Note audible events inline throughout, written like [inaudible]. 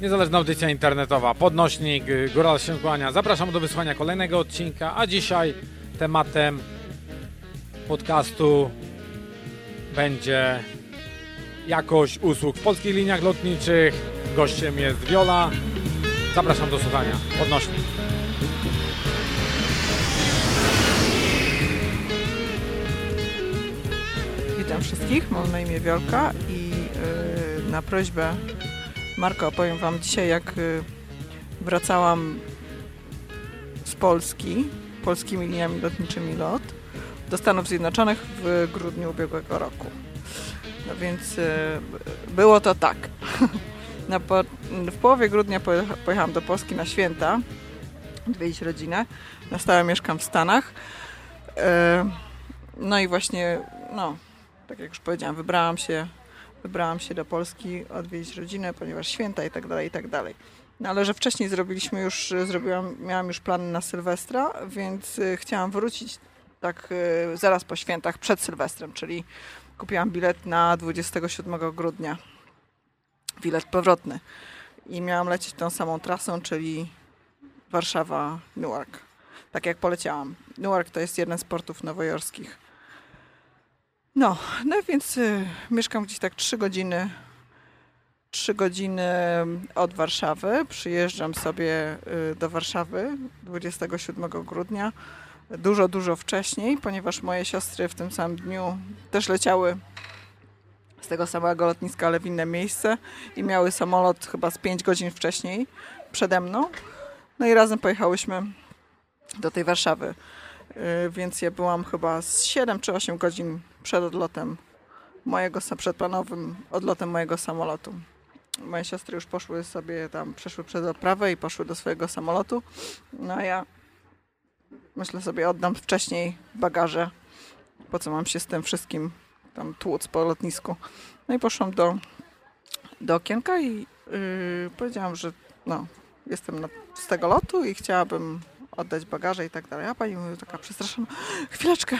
Niezależna audycja internetowa, podnośnik, y, góra się kłania. Zapraszam do wysłania kolejnego odcinka, a dzisiaj tematem podcastu będzie jakość usług w polskich liniach lotniczych. Gościem jest Wiola. Zapraszam do słuchania. Podnośnik. Witam wszystkich, mam na imię Wiolka i y, na prośbę Marka opowiem Wam dzisiaj, jak y, wracałam z Polski, polskimi liniami lotniczymi LOT, do Stanów Zjednoczonych w grudniu ubiegłego roku. No więc y, było to tak. [laughs] Po, w połowie grudnia pojecha, pojechałam do Polski na święta, odwiedzić rodzinę. Na stałe mieszkam w Stanach. Y, no i właśnie, no, tak jak już powiedziałam, wybrałam się wybrałam się do Polski odwiedzić rodzinę, ponieważ święta i tak dalej, i tak dalej. No ale że wcześniej zrobiliśmy już, zrobiłam, miałam już plany na Sylwestra, więc y, chciałam wrócić tak y, zaraz po świętach, przed Sylwestrem, czyli kupiłam bilet na 27 grudnia. Bilet powrotny. I miałam lecieć tą samą trasą, czyli Warszawa-Newark. Tak jak poleciałam. Newark to jest jeden z portów nowojorskich no, no więc y, mieszkam gdzieś tak 3 godziny, 3 godziny od Warszawy. Przyjeżdżam sobie y, do Warszawy 27 grudnia. Dużo, dużo wcześniej, ponieważ moje siostry w tym samym dniu też leciały z tego samego lotniska, ale w inne miejsce i miały samolot chyba z 5 godzin wcześniej przede mną. No i razem pojechałyśmy do tej Warszawy. Y, więc ja byłam chyba z 7 czy 8 godzin przed odlotem mojego, przedplanowym odlotem mojego samolotu. Moje siostry już poszły sobie tam, przeszły przez odprawę i poszły do swojego samolotu. No a ja myślę sobie, oddam wcześniej bagaże, po co mam się z tym wszystkim tam tłuc po lotnisku. No i poszłam do, do okienka i yy, powiedziałam, że no, jestem na, z tego lotu i chciałabym oddać bagaże i tak dalej. A pani mówi taka przestraszona, chwileczkę,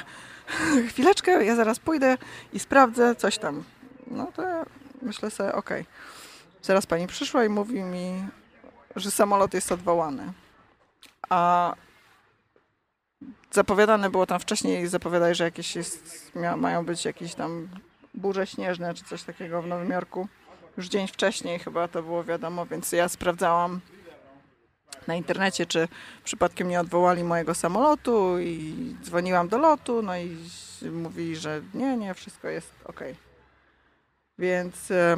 chwileczkę, ja zaraz pójdę i sprawdzę coś tam. No to ja myślę sobie, okej. Okay. Zaraz pani przyszła i mówi mi, że samolot jest odwołany. A zapowiadane było tam wcześniej, zapowiadaj, że jakieś jest, mają być jakieś tam burze śnieżne czy coś takiego w Nowym Jorku. Już dzień wcześniej chyba to było wiadomo, więc ja sprawdzałam na internecie, czy przypadkiem nie odwołali mojego samolotu i dzwoniłam do lotu, no i mówi, że nie, nie, wszystko jest ok. Więc e,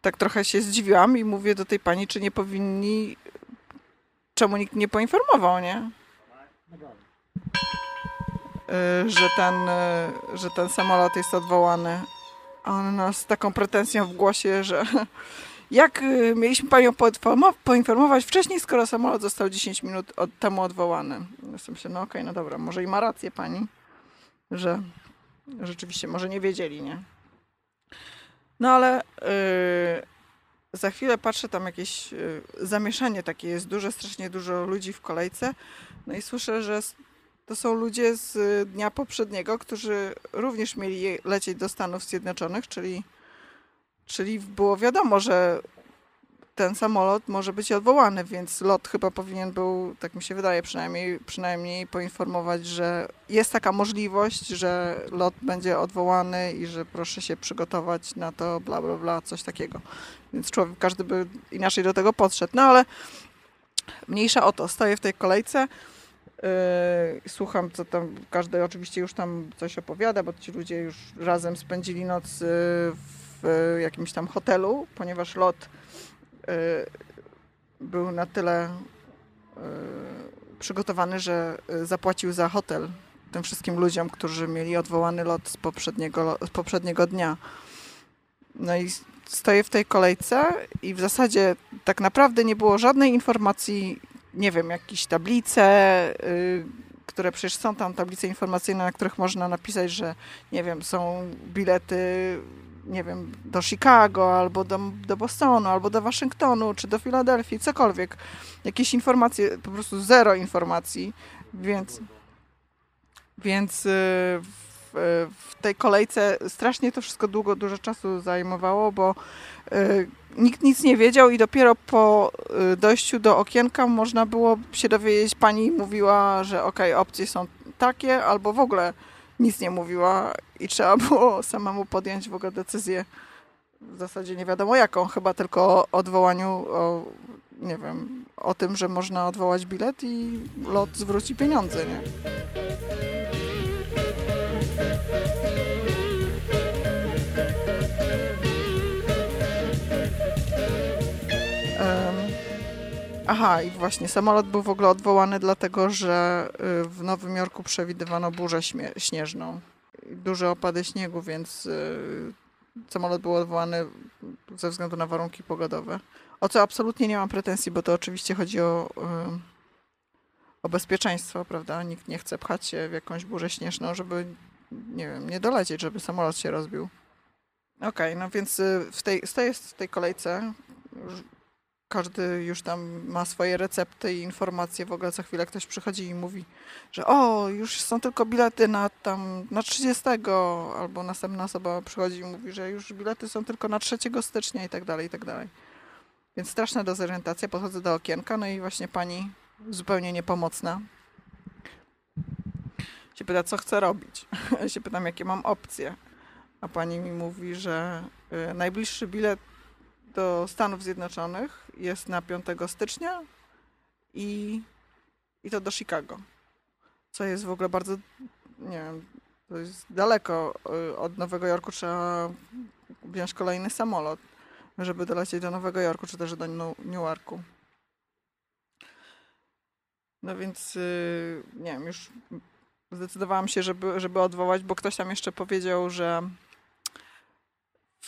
tak trochę się zdziwiłam i mówię do tej pani, czy nie powinni, czemu nikt nie poinformował, nie? E, że ten, e, że ten samolot jest odwołany. A ona z taką pretensją w głosie, że jak y, mieliśmy Panią poinformować wcześniej, skoro samolot został 10 minut od temu odwołany? Jestem się, no okej, okay, no dobra, może i ma rację Pani, że rzeczywiście może nie wiedzieli, nie? No ale yy, za chwilę patrzę, tam jakieś yy, zamieszanie takie jest duże, strasznie dużo ludzi w kolejce. No i słyszę, że to są ludzie z dnia poprzedniego, którzy również mieli lecieć do Stanów Zjednoczonych, czyli Czyli było wiadomo, że ten samolot może być odwołany, więc lot chyba powinien był, tak mi się wydaje przynajmniej, przynajmniej poinformować, że jest taka możliwość, że lot będzie odwołany i że proszę się przygotować na to, bla, bla, bla, coś takiego. Więc człowiek, każdy by inaczej do tego podszedł. No ale mniejsza o to, stoję w tej kolejce, Yy, słucham, co tam, każdy oczywiście już tam coś opowiada, bo ci ludzie już razem spędzili noc yy, w jakimś tam hotelu, ponieważ lot yy, był na tyle yy, przygotowany, że yy, zapłacił za hotel tym wszystkim ludziom, którzy mieli odwołany lot z poprzedniego, z poprzedniego dnia. No i stoję w tej kolejce i w zasadzie tak naprawdę nie było żadnej informacji, nie wiem, jakieś tablice, yy, które przecież są tam tablice informacyjne, na których można napisać, że nie wiem, są bilety, nie wiem, do Chicago, albo do, do Bostonu, albo do Waszyngtonu, czy do Filadelfii, cokolwiek. Jakieś informacje, po prostu zero informacji, więc więc y, w, w tej kolejce strasznie to wszystko długo, dużo czasu zajmowało, bo y, nikt nic nie wiedział i dopiero po y, dojściu do okienka można było się dowiedzieć. Pani mówiła, że okej, okay, opcje są takie, albo w ogóle nic nie mówiła i trzeba było samemu podjąć w ogóle decyzję w zasadzie nie wiadomo jaką, chyba tylko o odwołaniu, o, nie wiem, o tym, że można odwołać bilet i lot zwróci pieniądze, nie? Aha, i właśnie samolot był w ogóle odwołany dlatego, że y, w Nowym Jorku przewidywano burzę śnieżną. Duże opady śniegu, więc y, samolot był odwołany ze względu na warunki pogodowe. O co absolutnie nie mam pretensji, bo to oczywiście chodzi o, y, o bezpieczeństwo, prawda? Nikt nie chce pchać się w jakąś burzę śnieżną, żeby, nie wiem, nie dolecieć, żeby samolot się rozbił. Okej, okay, no więc w tej, stoję w tej kolejce, każdy już tam ma swoje recepty i informacje. W ogóle co chwilę ktoś przychodzi i mówi, że o, już są tylko bilety na tam na 30, albo następna osoba przychodzi i mówi, że już bilety są tylko na 3 stycznia i tak dalej, i tak dalej. Więc straszna dezorientacja. Podchodzę do okienka, no i właśnie pani zupełnie niepomocna się pyta, co chcę robić. [laughs] Się pytam, jakie mam opcje. A pani mi mówi, że y, najbliższy bilet do Stanów Zjednoczonych jest na 5 stycznia i, i to do Chicago. Co jest w ogóle bardzo, nie wiem, to jest daleko y, od Nowego Jorku. Trzeba wziąć kolejny samolot, żeby dolecieć do Nowego Jorku, czy też do Newarku. No więc, y, nie wiem, już zdecydowałam się, żeby, żeby odwołać, bo ktoś tam jeszcze powiedział, że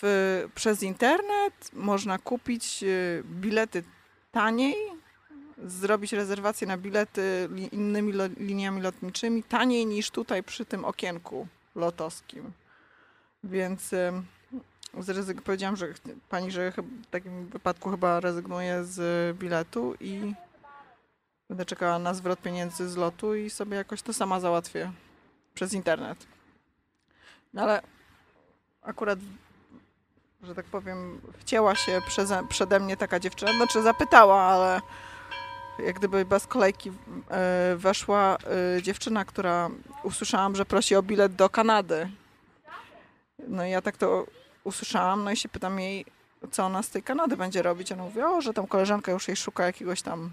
w, przez internet można kupić e, bilety taniej, zrobić rezerwację na bilety innymi liniami lotniczymi taniej niż tutaj przy tym okienku lotowskim. Więc zrezyg- powiedziałam, że pani, że w takim wypadku chyba rezygnuje z biletu i będę czekała na zwrot pieniędzy z lotu i sobie jakoś to sama załatwię przez internet. No ale akurat że tak powiem, wcięła się przeze, przede mnie taka dziewczyna, znaczy zapytała, ale jak gdyby bez kolejki e, weszła e, dziewczyna, która usłyszałam, że prosi o bilet do Kanady. No i ja tak to usłyszałam, no i się pytam jej, co ona z tej Kanady będzie robić. Ona mówi, o, że tam koleżanka już jej szuka jakiegoś tam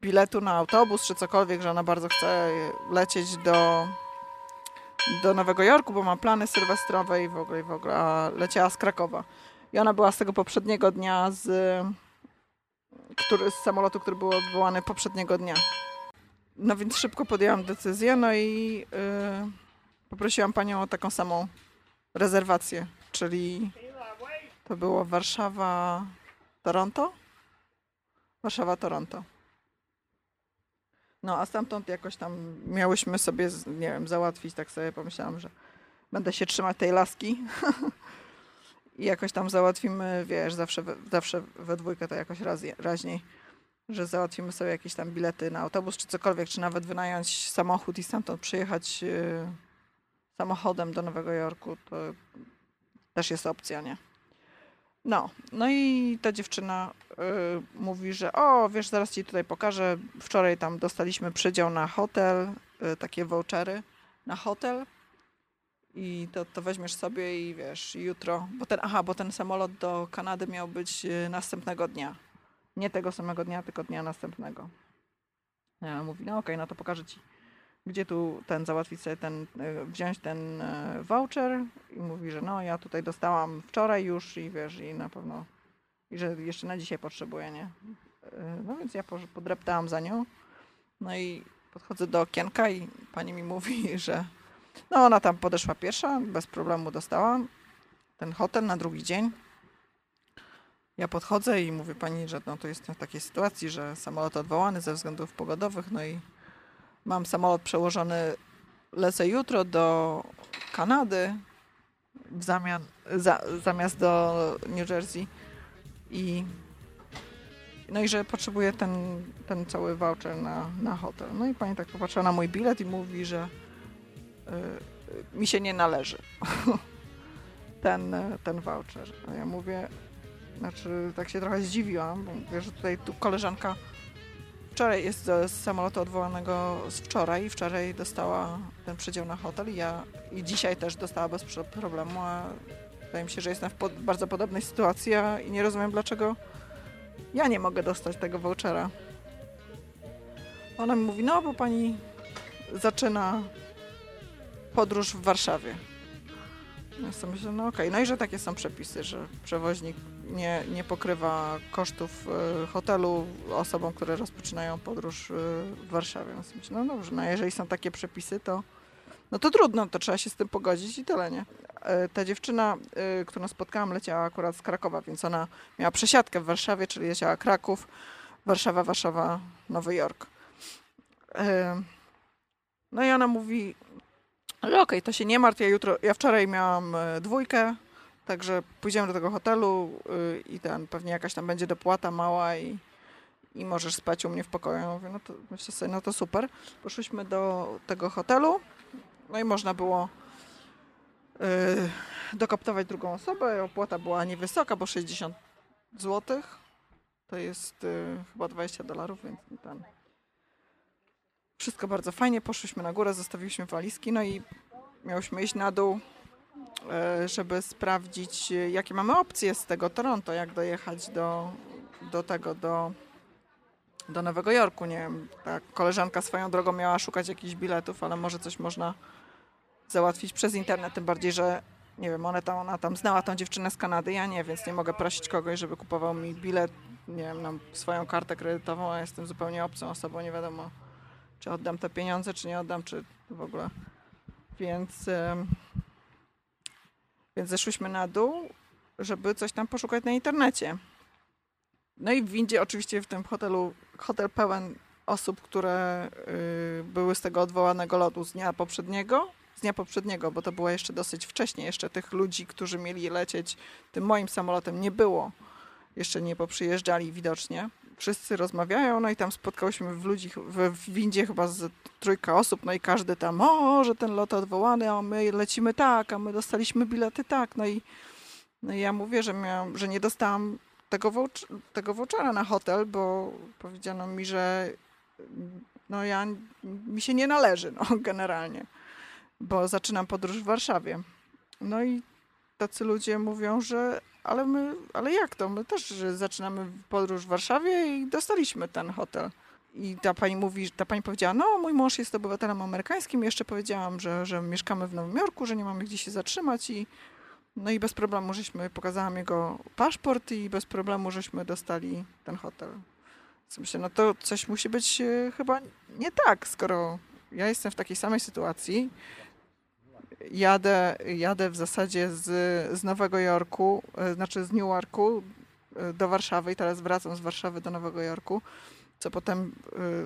biletu na autobus czy cokolwiek, że ona bardzo chce lecieć do do Nowego Jorku, bo ma plany sylwestrowe i w ogóle, i w ogóle, a leciała z Krakowa. I ona była z tego poprzedniego dnia, z, który, z samolotu, który był odwołany poprzedniego dnia. No więc szybko podjęłam decyzję, no i yy, poprosiłam panią o taką samą rezerwację, czyli to było Warszawa, Toronto? Warszawa, Toronto. No a stamtąd jakoś tam miałyśmy sobie, nie wiem, załatwić, tak sobie pomyślałam, że będę się trzymać tej laski [laughs] i jakoś tam załatwimy, wiesz, zawsze, zawsze we dwójkę to jakoś raz, raźniej, że załatwimy sobie jakieś tam bilety na autobus czy cokolwiek, czy nawet wynająć samochód i stamtąd przyjechać yy, samochodem do Nowego Jorku, to też jest opcja, nie? No, no i ta dziewczyna y, mówi, że o, wiesz, zaraz ci tutaj pokażę. Wczoraj tam dostaliśmy przydział na hotel, y, takie vouchery na hotel. I to, to weźmiesz sobie i wiesz, jutro, bo ten, aha, bo ten samolot do Kanady miał być y, następnego dnia. Nie tego samego dnia, tylko dnia następnego. Ja mówi, no okej, no to pokażę ci, gdzie tu ten załatwić sobie ten, e, wziąć ten e, voucher i mówi, że no ja tutaj dostałam wczoraj już i wiesz, i na pewno, i że jeszcze na dzisiaj potrzebuję, nie? E, No więc ja podreptałam za nią, no i podchodzę do okienka i pani mi mówi, [laughs] że no ona tam podeszła pierwsza, bez problemu dostała ten hotel na drugi dzień. Ja podchodzę i mówię pani, że no to jestem w takiej sytuacji, że samolot odwołany ze względów pogodowych, no i mam samolot przełożony, lecę jutro do Kanady w zamian, za, zamiast do New Jersey i no i że potrzebuję ten, ten cały voucher na, na hotel. No i pani tak popatrzyła na mój bilet i mówi, że y, mi się nie należy [laughs] ten, ten voucher. A ja mówię, znaczy tak się trochę zdziwiłam, bo mówię, że tutaj tu koleżanka wczoraj jest z, samolotu odwołanego z wczoraj i wczoraj dostała ten przedział na hotel i ja i dzisiaj też dostała bez pro- problemu, a wydaje mi się, że jestem w bardzo podobnej sytuacji a, i nie rozumiem dlaczego ja nie mogę dostać tego vouchera. Ona mi mówi, no bo pani zaczyna podróż w Warszawie. Ja sobie myślę, no okej, no i że takie są przepisy, że przewoźnik nie, nie pokrywa kosztów e, hotelu osobom, które rozpoczynają podróż e, w Warszawie. Myślę, no dobrze, no jeżeli są takie przepisy, to no to trudno, to trzeba się z tym pogodzić i tyle, nie? E, Ta dziewczyna, e, którą spotkałam, leciała akurat z Krakowa, więc ona miała przesiadkę w Warszawie, czyli leciała Kraków, Warszawa, Warszawa, Nowy Jork. E, No i ona mówi, ale okej, to się nie martw, ja jutro, ja wczoraj miałam e, dwójkę, także pójdziemy do tego hotelu y, i ten, pewnie jakaś tam będzie dopłata mała i, i możesz spać u mnie w pokoju. Ja mówię, no to myślę sobie, no to super. Poszliśmy do tego hotelu, no i można było y, dokoptować drugą osobę. Opłata była niewysoka, bo 60 zł. To jest y, chyba 20 dolarów, więc ten. Wszystko bardzo fajnie. Poszliśmy na górę, zostawiliśmy walizki, no i miałyśmy iść na dół, żeby sprawdzić, e, jakie mamy opcje z tego Toronto, jak dojechać do, do tego, do, do Nowego Jorku. Nie wiem, ta koleżanka swoją drogą miała szukać jakichś biletów, ale może coś można załatwić przez internet, tym bardziej, że nie wiem, ona tam, ona tam znała tą dziewczynę z Kanady, ja nie, więc nie mogę prosić kogoś, żeby kupował mi bilet, nie wiem, na swoją kartę kredytową, a jestem zupełnie obcą osobą, nie wiadomo, czy oddam te pieniądze, czy nie oddam, czy w ogóle. Więc, więc zeszłyśmy na dół, żeby coś tam poszukać na internecie. No i w windzie, oczywiście w tym hotelu, hotel pełen osób, które y, były z tego odwołanego lotu z dnia poprzedniego, z dnia poprzedniego, bo to było jeszcze dosyć wcześnie, jeszcze tych ludzi, którzy mieli lecieć tym moim samolotem nie było. Jeszcze nie poprzyjeżdżali widocznie. Wszyscy rozmawiają, no i tam spotkałyśmy w ludzi, w, windzie chyba z trójka osób, no i każdy tam, o, że ten lot odwołany, a my lecimy tak, a my dostaliśmy bilety tak, no i, no i ja mówię, że, miałam, że nie dostałam tego, vouch- tego vouchera na hotel, bo powiedziano mi, że no ja, mi się nie należy, no [laughs] generalnie, bo zaczynam podróż w Warszawie. No i tacy ludzie mówią, że ale my, ale jak to? My też zaczynamy podróż w Warszawie i dostaliśmy ten hotel. I ta pani mówi, ta pani powiedziała, no mój mąż jest obywatelem amerykańskim, jeszcze powiedziałam, że, że mieszkamy w Nowym Jorku, że nie mamy gdzie się zatrzymać i no i bez problemu żeśmy, pokazałam jego paszport i bez problemu żeśmy dostali ten hotel. Więc Myślę, no to coś musi być e, chyba nie tak, skoro ja jestem w takiej samej sytuacji, jadę, jadę w zasadzie z, z Nowego Jorku, e, znaczy z Newarku e, do Warszawy i teraz wracam z Warszawy do Nowego Jorku, co potem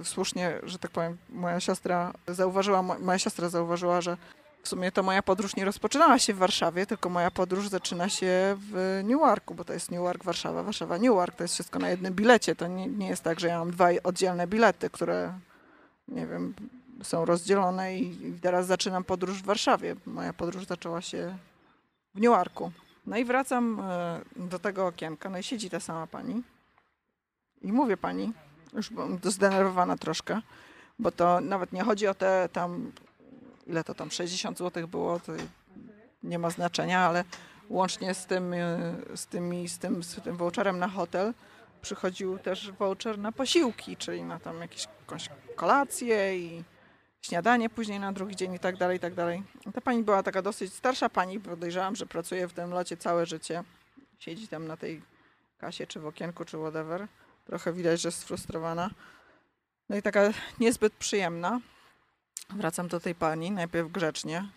e, słusznie, że tak powiem, moja siostra zauważyła, mo- moja siostra zauważyła, że w sumie to moja podróż nie rozpoczynała się w Warszawie, tylko moja podróż zaczyna się w Newarku, bo to jest Newark, Warszawa, Warszawa, Newark, to jest wszystko na jednym bilecie, to nie, nie jest tak, że ja mam dwa oddzielne bilety, które, nie wiem, są rozdzielone i, teraz zaczynam podróż w Warszawie. Moja podróż zaczęła się w Newarku. No i wracam e, do tego okienka, no i siedzi ta sama pani i mówię pani, już byłam zdenerwowana troszkę, bo to nawet nie chodzi o te tam, ile to tam, 60 zł było, to nie ma znaczenia, ale łącznie z tym, e, z, tymi, z, tym, z tym voucherem na hotel przychodził też voucher na posiłki, czyli na tam jakieś, jakąś kolację i śniadanie później na drugi dzień i tak dalej, i tak dalej. Ta pani była taka dosyć starsza pani, podejrzewam, że pracuje w tym locie całe życie. Siedzi tam na tej kasie, czy w okienku, czy whatever. Trochę widać, że jest sfrustrowana. No i taka niezbyt przyjemna. Wracam do tej pani, najpierw grzecznie.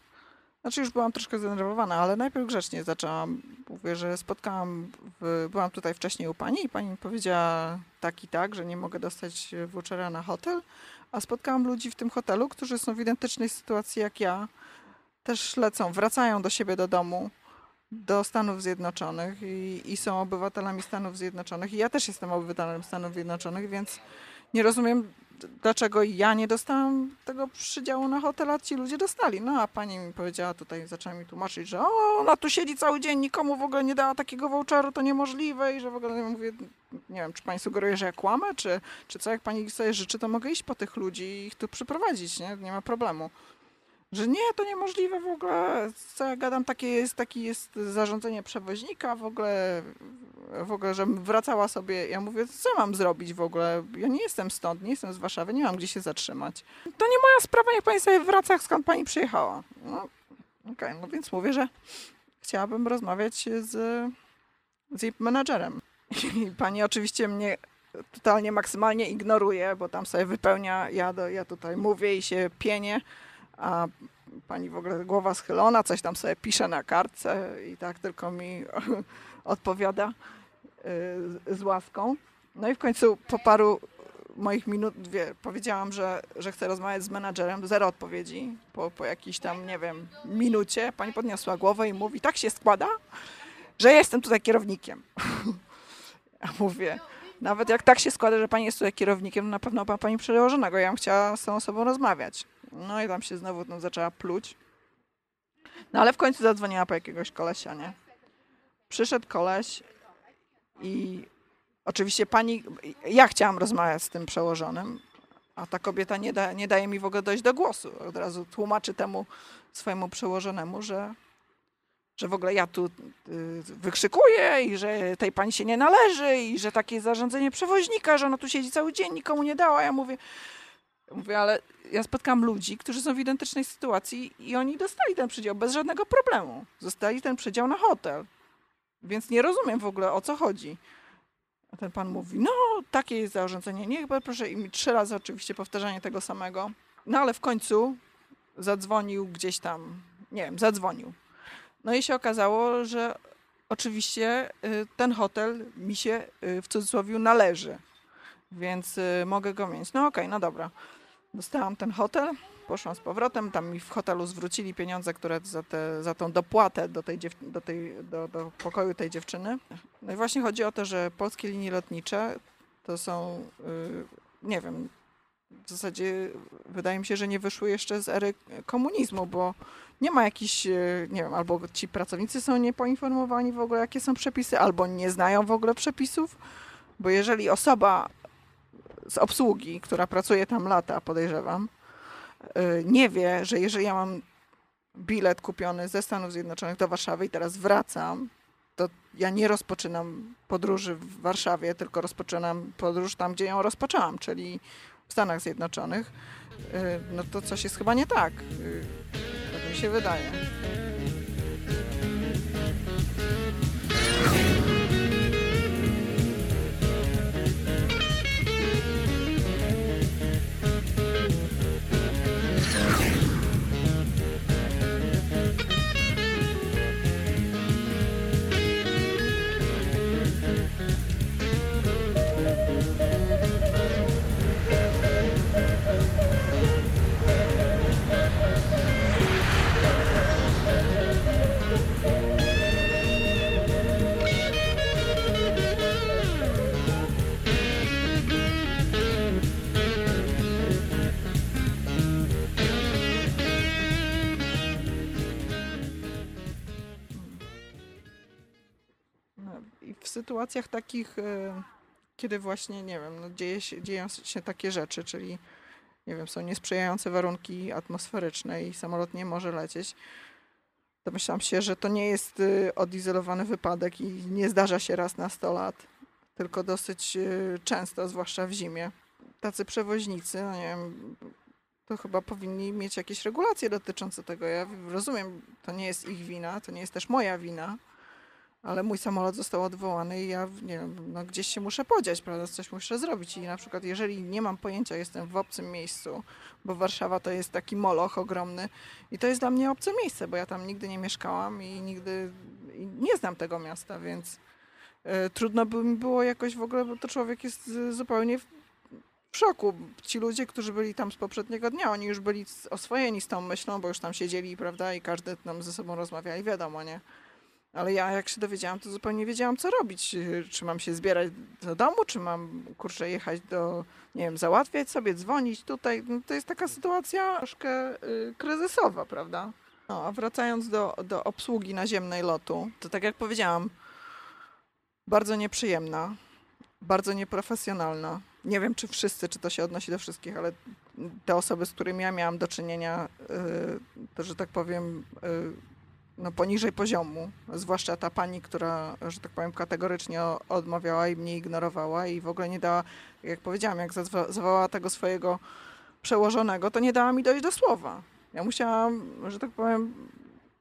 Znaczy już byłam troszkę zdenerwowana, ale najpierw grzecznie zaczęłam. Mówię, że spotkałam, w, byłam tutaj wcześniej u pani i pani mi powiedziała tak i tak, że nie mogę dostać vouchera na hotel, a spotkałam ludzi w tym hotelu, którzy są w identycznej sytuacji jak ja. Też lecą, wracają do siebie do domu, do Stanów Zjednoczonych i, i są obywatelami Stanów Zjednoczonych. I ja też jestem obywatelem Stanów Zjednoczonych, więc nie rozumiem, dlaczego ja nie dostałam tego przydziału na hotel, a ci ludzie dostali. No a pani mi powiedziała tutaj, zaczęła mi tłumaczyć, że o, ona tu siedzi cały dzień, nikomu w ogóle nie dała takiego voucheru, to niemożliwe i że w ogóle ja mówię, nie wiem, czy pani sugeruje, że ja kłamę, czy, czy co, jak pani sobie życzy, to mogę iść po tych ludzi i ich tu przyprowadzić, nie, nie ma problemu. Że nie, to niemożliwe w ogóle, co ja gadam, takie jest, taki jest zarządzenie przewoźnika, w ogóle, w ogóle, żebym wracała sobie, ja mówię, co mam zrobić w ogóle, ja nie jestem stąd, nie jestem z Warszawy, nie mam gdzie się zatrzymać. To nie moja sprawa, niech pani sobie wraca, skąd pani przyjechała. No, okej, no więc mówię, że chciałabym rozmawiać z, z jej menadżerem. [laughs] I pani oczywiście mnie totalnie maksymalnie ignoruje, bo tam sobie wypełnia, ja, do, ja tutaj mówię i się pienię, a pani w ogóle głowa schylona, coś tam sobie pisze na kartce i tak tylko mi [laughs] odpowiada y, z łaską. No i w końcu po paru moich minut, dwie, powiedziałam, że, że chcę rozmawiać z menadżerem, zero odpowiedzi. Po, po jakiejś tam, nie wiem, minucie pani podniosła głowę i mówi, tak się składa, że jestem tutaj kierownikiem. [laughs] Ja mówię, nawet jak tak się składa, że pani jest tutaj kierownikiem, na pewno ma pani przełożonego. Ja bym chciała z tą osobą rozmawiać. No i tam się znowu no, zaczęła pluć. No ale w końcu zadzwoniła po jakiegoś kolesia, nie? Przyszedł koleś i oczywiście pani, ja chciałam rozmawiać z tym przełożonym, a ta kobieta nie, da, nie daje mi w ogóle dojść do głosu. Od razu tłumaczy temu swojemu przełożonemu, że, że w ogóle ja tu y, wykrzykuję i że tej pani się nie należy i że takie zarządzenie przewoźnika, że ona tu siedzi cały dzień, nikomu nie dała. Ja mówię, mówię, ale ja spotkałam ludzi, którzy są w identycznej sytuacji i oni dostali ten przydział bez żadnego problemu. Zostali ten przydział na hotel. Więc nie rozumiem w ogóle o co chodzi. A ten pan mówi, no takie jest zarządzenie, niech proszę i mi trzy razy oczywiście powtarzanie tego samego. No ale w końcu zadzwonił gdzieś tam, nie wiem, zadzwonił. No i się okazało, że oczywiście y, ten hotel mi się y, w cudzysłowie należy, więc y, mogę go mieć. No okej, no dobra. Dostałam ten hotel, poszłam z powrotem, tam mi w hotelu zwrócili pieniądze, które za, te, za tą dopłatę do, tej dziew- do, tej, do, do pokoju tej dziewczyny. No i właśnie chodzi o to, że polskie linie lotnicze to są, yy, nie wiem, w zasadzie wydaje mi się, że nie wyszły jeszcze z ery komunizmu, bo nie ma jakichś, nie wiem, albo ci pracownicy są niepoinformowani w ogóle, jakie są przepisy, albo nie znają w ogóle przepisów, bo jeżeli osoba z obsługi, która pracuje tam lata, podejrzewam, nie wie, że jeżeli ja mam bilet kupiony ze Stanów Zjednoczonych do Warszawy i teraz wracam, to ja nie rozpoczynam podróży w Warszawie, tylko rozpoczynam podróż tam, gdzie ją rozpoczęłam, czyli w Stanach Zjednoczonych, no to coś jest chyba nie tak. Tak mi się wydaje. Sytuacjach takich, kiedy właśnie, nie wiem, no dzieje się, dzieją się takie rzeczy, czyli nie wiem, są niesprzyjające warunki atmosferyczne i samolot nie może lecieć, domyślam się, że to nie jest y, odizolowany wypadek i nie zdarza się raz na 100 lat, tylko dosyć y, często, zwłaszcza w zimie. tacy przewoźnicy, no nie wiem, to chyba powinni mieć jakieś regulacje dotyczące tego. Ja rozumiem, to nie jest ich wina, to nie jest też moja wina, ale mój samolot został odwołany i ja nie wiem, no gdzieś się muszę podziać, prawda, coś muszę zrobić i na przykład jeżeli nie mam pojęcia, jestem w obcym miejscu, bo Warszawa to jest taki moloch ogromny i to jest dla mnie obce miejsce, bo ja tam nigdy nie mieszkałam i nigdy nie znam tego miasta, więc y, trudno by mi było jakoś w ogóle, bo to człowiek jest y, zupełnie w, w szoku. Ci ludzie, którzy byli tam z poprzedniego dnia, oni już byli oswojeni z tą myślą, bo już tam siedzieli, prawda, i każdy tam ze sobą rozmawiali, wiadomo, nie? Ale ja jak się dowiedziałam, to zupełnie nie wiedziałam, co robić. Czy mam się zbierać do domu, czy mam, kurczę, jechać do, nie wiem, załatwiać sobie, dzwonić tutaj. No, to jest taka sytuacja troszkę y, kryzysowa, prawda? No, a wracając do, do obsługi naziemnej lotu, to tak jak powiedziałam, bardzo nieprzyjemna, bardzo nieprofesjonalna. Nie wiem, czy wszyscy, czy to się odnosi do wszystkich, ale te osoby, z którymi ja miałam do czynienia, y, to, że tak powiem, y, no, poniżej poziomu, zwłaszcza ta pani, która, że tak powiem, kategorycznie odmawiała i mnie ignorowała i w ogóle nie dała, jak powiedziałam, jak zawołała tego swojego przełożonego, to nie dała mi dojść do słowa. Ja musiałam, że tak powiem,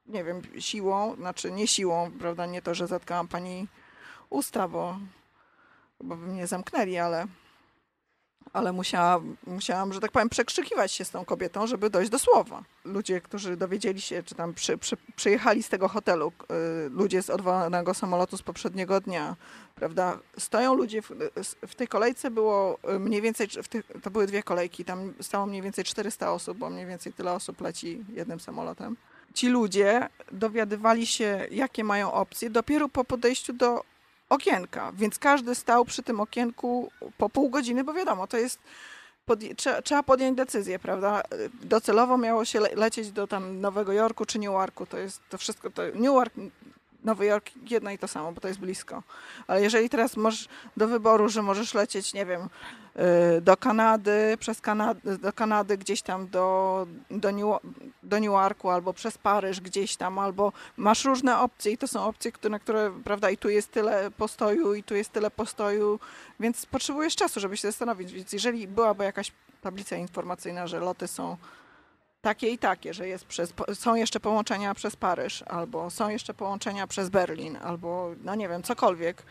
nie wiem, siłą, znaczy nie siłą, prawda, nie to, że zatkałam pani usta, bo, bo by mnie zamknęli, ale ale musiałam, musiałam, że tak powiem, przekrzykiwać się z tą kobietą, żeby dojść do słowa. Ludzie, którzy dowiedzieli się, czy tam przy, przy, przyjechali z tego hotelu, y, ludzie z odwołanego samolotu z poprzedniego dnia, prawda, stoją ludzie, w, w tej kolejce było mniej więcej, tych, to były dwie kolejki, tam stało mniej więcej 400 osób, bo mniej więcej tyle osób leci jednym samolotem. Ci ludzie dowiadywali się, jakie mają opcje dopiero po podejściu do okienka, więc każdy stał przy tym okienku po pół godziny, bo wiadomo, to jest Podje trzeba, trzeba, podjąć decyzję, prawda? Docelowo miało się le lecieć do tam Nowego Jorku czy Newarku. To jest to wszystko. To Newark Nowy Jork jedno i to samo, bo to jest blisko. Ale jeżeli teraz masz do wyboru, że możesz lecieć, nie wiem, y, do Kanady, przez Kanady, do Kanady gdzieś tam do, do, New, do Newarku, albo przez Paryż gdzieś tam, albo masz różne opcje i to są opcje, które, na które, prawda, i tu jest tyle postoju, i tu jest tyle postoju, więc potrzebujesz czasu, żeby się zastanowić. Więc jeżeli byłaby jakaś tablica informacyjna, że loty są takie i takie, że jest przez, są jeszcze połączenia przez Paryż, albo są jeszcze połączenia przez Berlin, albo no nie wiem, cokolwiek.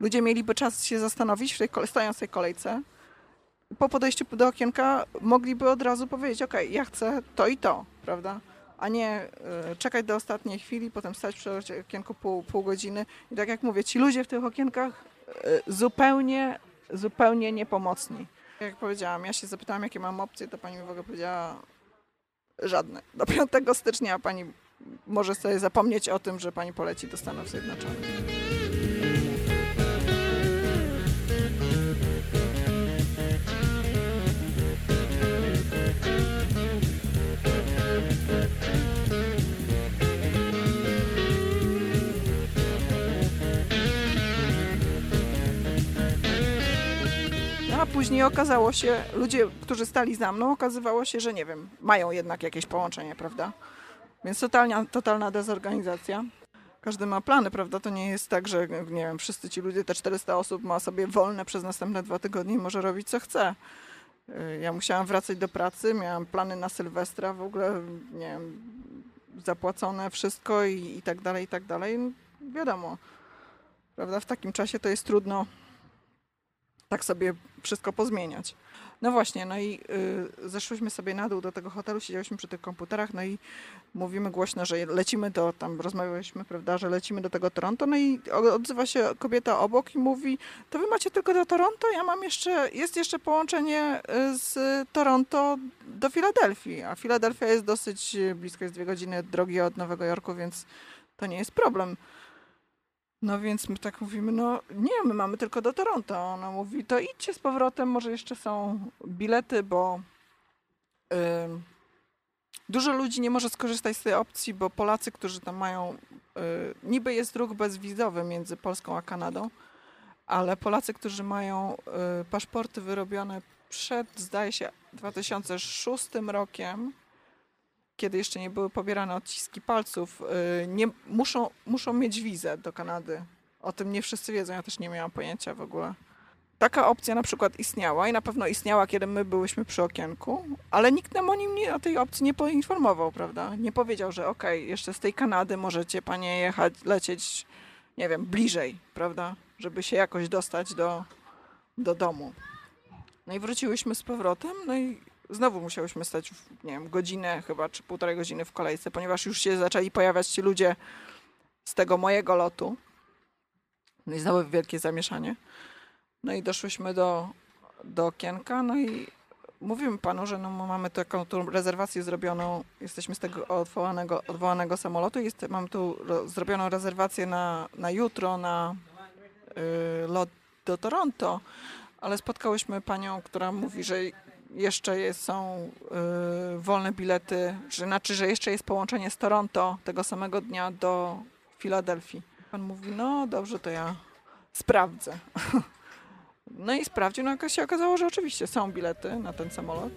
Ludzie mieliby czas się zastanowić, w tej, stojąc w tej kolejce. Po podejściu do okienka mogliby od razu powiedzieć, ok, ja chcę to i to, prawda? A nie y, czekać do ostatniej chwili, potem stać przy okienku pół, pół godziny. I tak jak mówię, ci ludzie w tych okienkach y, zupełnie, zupełnie niepomocni. Jak powiedziałam, ja się zapytałam, jakie mam opcje, to pani mi w ogóle powiedziała, Żadne. Do 5 stycznia pani może sobie zapomnieć o tym, że pani poleci do Stanów Zjednoczonych. Później okazało się, ludzie, którzy stali za mną, okazywało się, że nie wiem, mają jednak jakieś połączenie, prawda? Więc totalna, totalna dezorganizacja. Każdy ma plany, prawda? To nie jest tak, że nie wiem, wszyscy ci ludzie, te 400 osób ma sobie wolne przez następne dwa tygodnie i może robić co chce. Ja musiałam wracać do pracy, miałam plany na Sylwestra, w ogóle, nie wiem, zapłacone wszystko i, i tak dalej, i tak dalej. Wiadomo, prawda? W takim czasie to jest trudno tak sobie wszystko pozmieniać. No właśnie, no i y, zeszłyśmy sobie na dół do tego hotelu, siedzieliśmy przy tych komputerach, no i mówimy głośno, że lecimy do, tam rozmawialiśmy, prawda, że lecimy do tego Toronto, no i odzywa się kobieta obok i mówi, to wy macie tylko do Toronto, ja mam jeszcze, jest jeszcze połączenie y, z Toronto do Filadelfii, a Filadelfia jest dosyć blisko, jest dwie godziny drogi od Nowego Jorku, więc to nie jest problem. No więc my tak mówimy, no nie, my mamy tylko do Toronto. Ona mówi, to idźcie z powrotem, może jeszcze są bilety, bo dużo ludzi nie może skorzystać z tej opcji, bo Polacy, którzy tam mają, yy, niby jest ruch bezwizowy między Polską a Kanadą, ale Polacy, którzy mają yy, paszporty wyrobione przed, zdaje się, 2006 rokiem, kiedy jeszcze nie były pobierane odciski palców, y, nie, muszą, muszą mieć wizę do Kanady. O tym nie wszyscy wiedzą, ja też nie miałam pojęcia w ogóle. taka opcja na przykład istniała i na pewno istniała, kiedy my byłyśmy przy okienku, ale nikt nam o, nim nie, o tej opcji nie poinformował, prawda? Nie powiedział, że okej, okay, jeszcze z tej Kanady możecie panie jechać, lecieć, nie wiem, bliżej, prawda? Żeby się jakoś dostać do, do domu. No i wróciłyśmy z powrotem, no i znowu musiałyśmy stać, w, nie wiem, godzinę chyba, czy półtorej godziny w kolejce, ponieważ już się zaczęli pojawiać ci ludzie z tego mojego lotu. No i znowu wielkie zamieszanie. No i doszłyśmy do, do okienka, no i mówimy panu, że no mamy taką tu rezerwację zrobioną, jesteśmy z tego odwołanego, odwołanego samolotu, jest, mam tu ro, zrobioną rezerwację na, na jutro, na y, lot do Toronto, ale spotkałyśmy panią, która mówi, że jeszcze jest, są y, wolne bilety, że, znaczy, że jeszcze jest połączenie z Toronto tego samego dnia do Filadelfii. Pan mówi, no dobrze, to ja sprawdzę. [laughs] No i sprawdził, no się okazało, że oczywiście są bilety na ten samolot.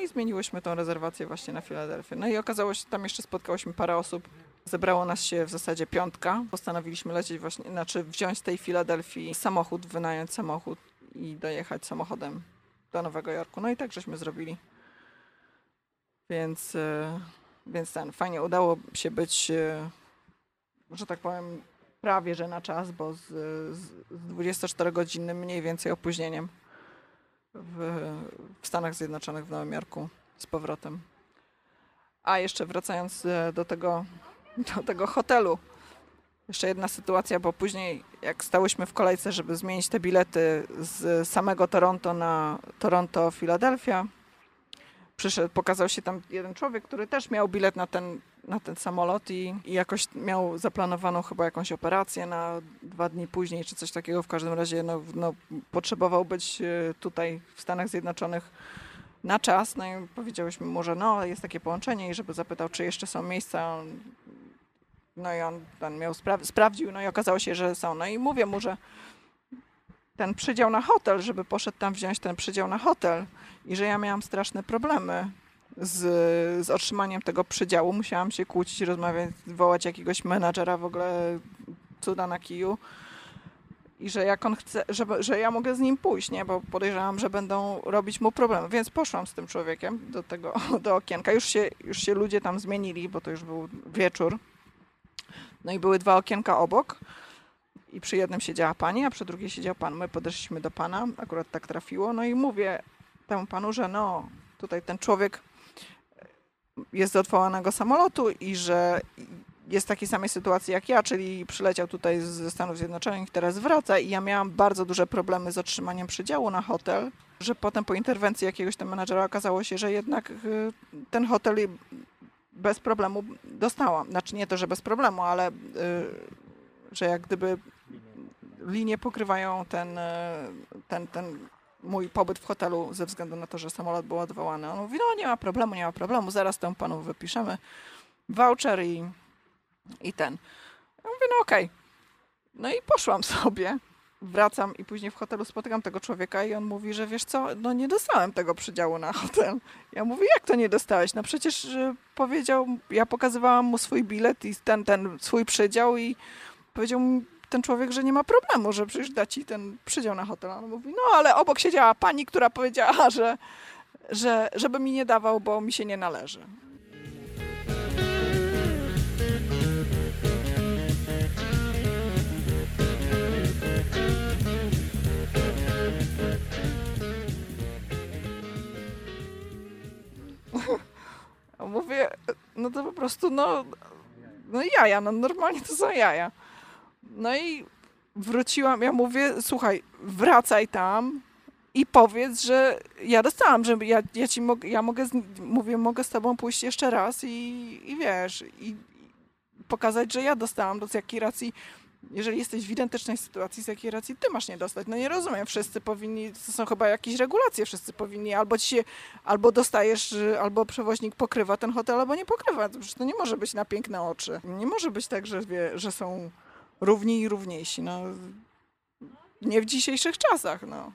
I zmieniłyśmy tą rezerwację właśnie na Filadelfię. No i okazało się, tam jeszcze spotkałyśmy parę osób. Zebrało nas się w zasadzie piątka. Postanowiliśmy lecieć właśnie, znaczy wziąć z tej Filadelfii samochód, wynająć samochód i dojechać samochodem do Nowego Jorku. No i tak żeśmy zrobili. Więc, e, więc ten, fajnie udało się być, e, że tak powiem, prawie że na czas, bo z, z 24-godzinnym mniej więcej opóźnieniem w, w Stanach Zjednoczonych, w Nowym Jorku z powrotem. A jeszcze wracając e, do tego, do tego hotelu. Jeszcze jedna sytuacja, bo później jak stałyśmy w kolejce, żeby zmienić te bilety z samego Toronto na Toronto-Filadelfia, przyszedł, pokazał się tam jeden człowiek, który też miał bilet na ten, na ten samolot i, i jakoś miał zaplanowaną chyba jakąś operację na dwa dni później, czy coś takiego. W każdym razie no, no, potrzebował być e, tutaj w Stanach Zjednoczonych na czas. No i powiedziałyśmy mu, że no, jest takie połączenie i żeby zapytał, czy jeszcze są miejsca. No i on, on miał spra- sprawdził, no i okazało się, że są. No i mówię mu, że ten przydział na hotel, żeby poszedł tam wziąć ten przydział na hotel i że ja miałam straszne problemy z, z otrzymaniem tego przydziału. Musiałam się kłócić, rozmawiać, wołać jakiegoś menadżera w ogóle cuda na kiju. I że jak on chce, że, że ja mogę z nim pójść, nie? Bo podejrzewam, że będą robić mu problemy. Więc poszłam z tym człowiekiem do tego, [laughs] do okienka. Już się, już się ludzie tam zmienili, bo to już był wieczór. No i były dwa okienka obok. I przy jednym siedziała pani, a przy drugiej siedział pan. My podeszliśmy do pana, akurat tak trafiło. No i mówię temu panu, że no, tutaj ten człowiek jest z odwołanego samolotu i że jest w takiej samej sytuacji jak ja, czyli przyleciał tutaj ze Stanów Zjednoczonych teraz wraca i ja miałam bardzo duże problemy z otrzymaniem przydziału na hotel, że potem po interwencji jakiegoś tam menadżera okazało się, że jednak y, ten hotel bez problemu dostałam. Znaczy nie to, że bez problemu, ale y, że jak gdyby linie pokrywają ten, y, ten, ten mój pobyt w hotelu ze względu na to, że samolot był odwołany. On mówi, no nie ma problemu, nie ma problemu, zaraz temu panu wypiszemy voucher i, i ten. Ja mówię, no okej. Okay. No i poszłam [laughs] sobie, wracam i później w hotelu spotykam tego człowieka i on mówi, że wiesz co, no nie dostałem tego przydziału na hotel. Ja mówię, jak to nie dostałeś? No przecież powiedział, ja pokazywałam mu swój bilet i ten, ten swój przydział i powiedział mi, ten człowiek, że nie ma problemu, że przecież da ci ten przydział na hotel. On mówi, no ale obok siedziała pani, która powiedziała, że, że żeby mi nie dawał, bo mi się nie należy. Mówię, no to po prostu, no, no jaja, no normalnie to są jaja. No i wróciłam, ja mówię, słuchaj, wracaj tam i powiedz, że ja dostałam, że ja, ja ci mogę, ja mogę, z, mówię, mogę z tobą pójść jeszcze raz i, i wiesz, i, pokazać, że ja dostałam, z jakiej racji jeżeli jesteś w identycznej sytuacji, z jakiej racji ty masz nie dostać? No nie rozumiem, wszyscy powinni, to są chyba jakieś regulacje, wszyscy powinni, albo ci się, albo dostajesz, albo przewoźnik pokrywa ten hotel, albo nie pokrywa. Przecież to nie może być na piękne oczy. Nie może być tak, że, wie, że są równi i równiejsi. No, nie w dzisiejszych czasach, no.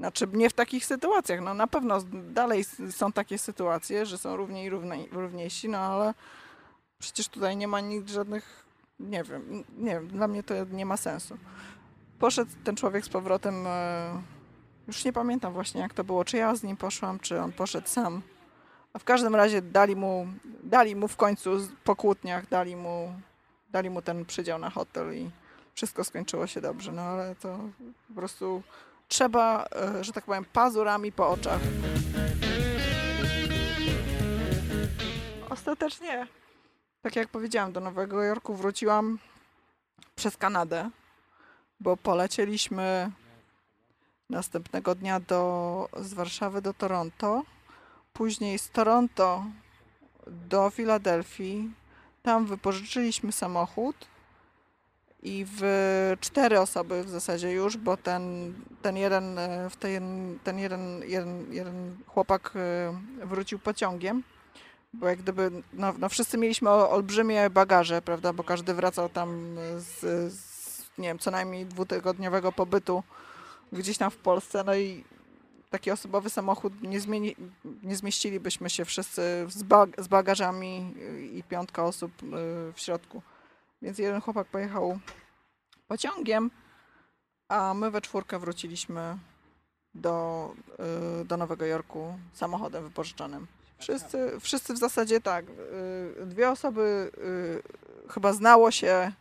Znaczy nie w takich sytuacjach. No na pewno dalej są takie sytuacje, że są równi i równi, równiejsi, no ale przecież tutaj nie ma nikt żadnych, nie wiem, nie wiem, dla mnie to nie ma sensu. Poszedł ten człowiek z powrotem, e, już nie pamiętam właśnie jak to było, czy ja z nim poszłam, czy on poszedł sam. A w każdym razie dali mu, dali mu w końcu po kłótniach, dali mu, dali mu ten przydział na hotel i wszystko skończyło się dobrze. No ale to po prostu trzeba, e, że tak powiem, pazurami po oczach. Ostatecznie, tak jak powiedziałam, do Nowego Jorku wróciłam przez Kanadę, bo polecieliśmy następnego dnia do, z Warszawy do Toronto, później z Toronto do Filadelfii. Tam wypożyczyliśmy samochód i w cztery osoby w zasadzie już, bo ten, ten jeden, e, w ten, ten jeden, jeden, jeden chłopak e, wrócił pociągiem, bo jak gdyby, no, no wszyscy mieliśmy olbrzymie bagaże, prawda, bo każdy wracał tam z, z nie wiem, co najmniej dwutygodniowego pobytu gdzieś tam w Polsce, no i taki osobowy samochód nie, zmieni, nie zmieścilibyśmy się wszyscy z, z bagażami i piątka osób y, w środku. Więc jeden chłopak pojechał pociągiem, a my we czwórkę wróciliśmy do, y, do Nowego Jorku samochodem wypożyczonym. Wszyscy, wszyscy w zasadzie tak. y, Dwie osoby y, chyba znało się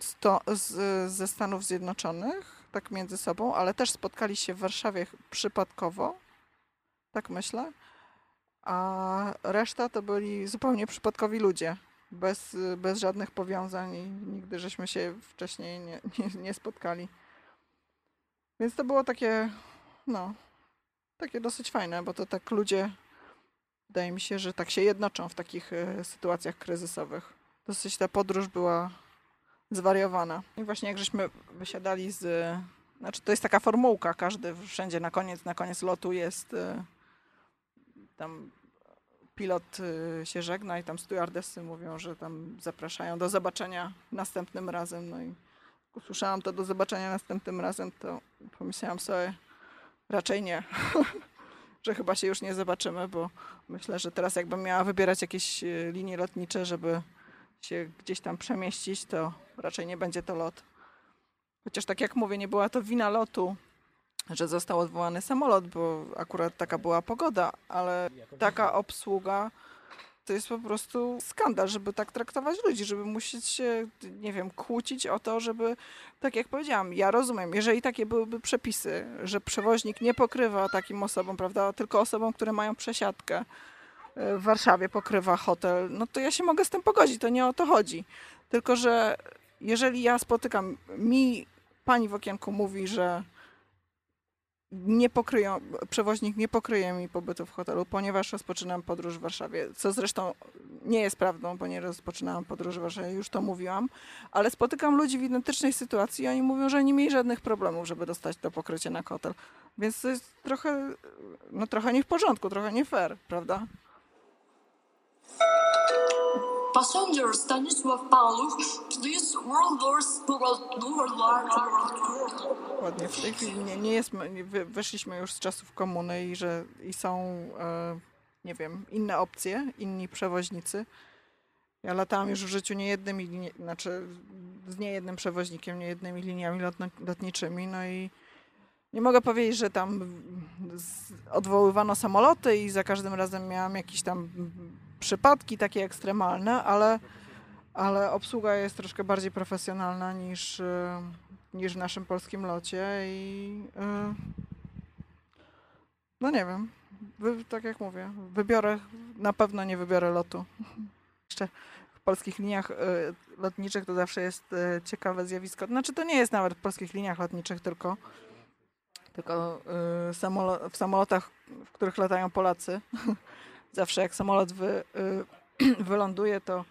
z to, z, ze Stanów Zjednoczonych, tak między sobą, ale też spotkali się w Warszawie przypadkowo, tak myślę. A reszta to byli zupełnie przypadkowi ludzie, bez, bez żadnych powiązań i nigdy żeśmy się wcześniej nie, nie, nie spotkali. Więc to było takie, no, takie dosyć fajne, bo to tak ludzie, wydaje mi się, że tak się jednoczą w takich e, sytuacjach kryzysowych. Dosyć ta podróż była zwariowana. I właśnie jak żeśmy wysiadali z... Znaczy to jest taka formułka, każdy wszędzie na koniec, na koniec lotu jest e, tam pilot e, się żegna i tam stewardessy mówią, że tam zapraszają do zobaczenia następnym razem. No i usłyszałam to do zobaczenia następnym razem, to pomyślałam sobie, raczej nie. [laughs] że chyba się już nie zobaczymy, bo myślę, że teraz jakbym miała wybierać jakieś e, linie lotnicze, żeby się gdzieś tam przemieścić, to raczej nie będzie to lot. Chociaż tak jak mówię, nie była to wina lotu, że został odwołany samolot, bo akurat taka była pogoda, ale taka obsługa to jest po prostu skandal, żeby tak traktować ludzi, żeby musieć się, nie wiem, kłócić o to, żeby, tak jak powiedziałam, ja rozumiem, jeżeli takie byłyby przepisy, że przewoźnik nie pokrywa takim osobom, prawda, tylko osobom, które mają przesiadkę, w Warszawie pokrywa hotel, no to ja się mogę z tym pogodzić, to nie o to chodzi. Tylko, że jeżeli ja spotykam, mi pani w okienku mówi, że nie pokryją, przewoźnik nie pokryje mi pobytu w hotelu, ponieważ rozpoczynam podróż w Warszawie, co zresztą nie jest prawdą, bo nie rozpoczynałam podróży w Warszawie, już to mówiłam, ale spotykam ludzi w identycznej sytuacji i oni mówią, że nie mieli żadnych problemów, żeby dostać to pokrycie na hotel. Więc to jest trochę, no trochę nie w porządku, trochę nie fair, prawda? Passenger Stanisław Paluch, this World War World War Ładnie. W tej chwili nie, nie jest, wyszliśmy już z czasów komuny i że i są, e, nie wiem, inne opcje, inni przewoźnicy. Ja latałam już w życiu nie jednym, i nie, znaczy z niejednym przewoźnikiem, nie jednymi liniami lotno, lotniczymi, no i nie mogę powiedzieć, że tam odwoływano samoloty i za każdym razem miałam jakieś tam przypadki takie ekstremalne, ale, ale obsługa jest troszkę bardziej profesjonalna niż, e, niż w naszym polskim locie i e, no nie wiem, tak jak mówię, wybiorę, na pewno nie wybiorę lotu. Jeszcze w polskich liniach e, lotniczych to zawsze jest ciekawe zjawisko. Znaczy to nie jest nawet w polskich liniach lotniczych, tylko tylko w samolotach, w których latają Polacy. [laughs] Zawsze jak samolot wy, e, [clears throat] wyląduje, to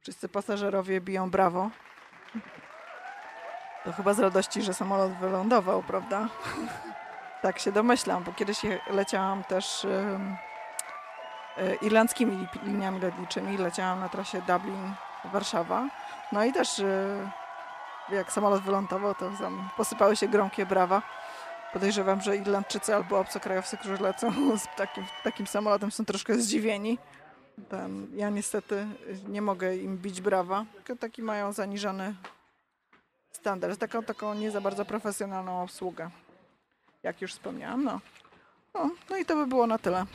wszyscy pasażerowie biją brawo. To chyba z radości, że samolot wylądował, prawda? [laughs] tak się domyślam, bo kiedyś leciałam też e, irlandzkimi li- liniami lotniczymi. Leciałam na trasie Dublin-Warszawa. No i też e, jak samolot wylądował, to posypały się gromkie brawa. Podejrzewam, że Irlandczycy albo obcokrajowcy, którzy lecą z takim, takim samolotem są troszkę zdziwieni. Ten, ja niestety nie mogę im bić brawa, taki mają zaniżony standard, taką, taką nie za bardzo profesjonalną obsługę. Jak już wspomniałam, no. No, no i to by było na tyle.